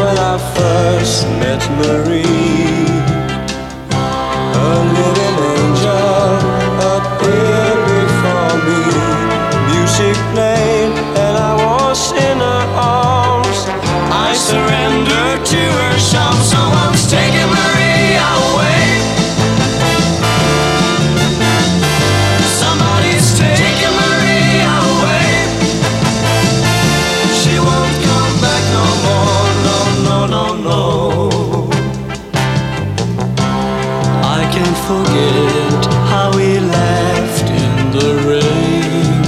when I first met Marie. forget how we laughed in the rain.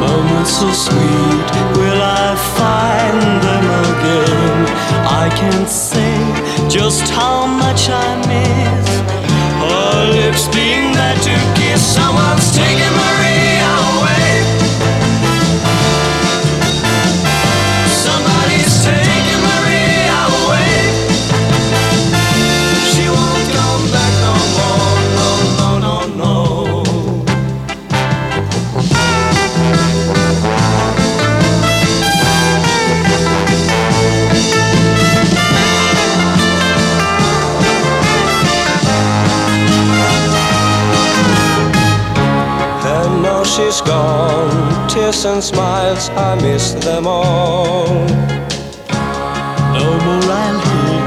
Moments so sweet, will I find them again? I can't say just how much I miss her lips being. She's gone. Tears and smiles, I miss them all. No more I'll hear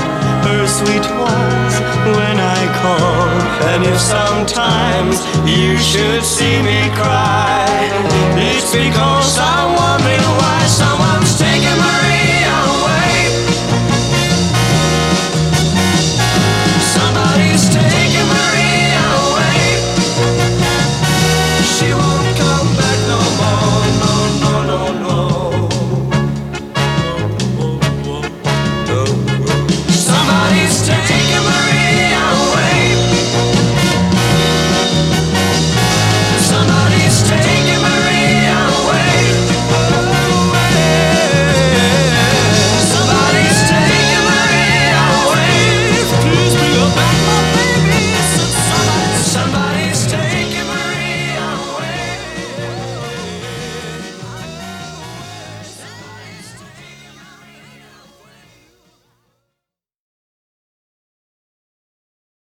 her sweet voice when I call. And if sometimes you should see me cry,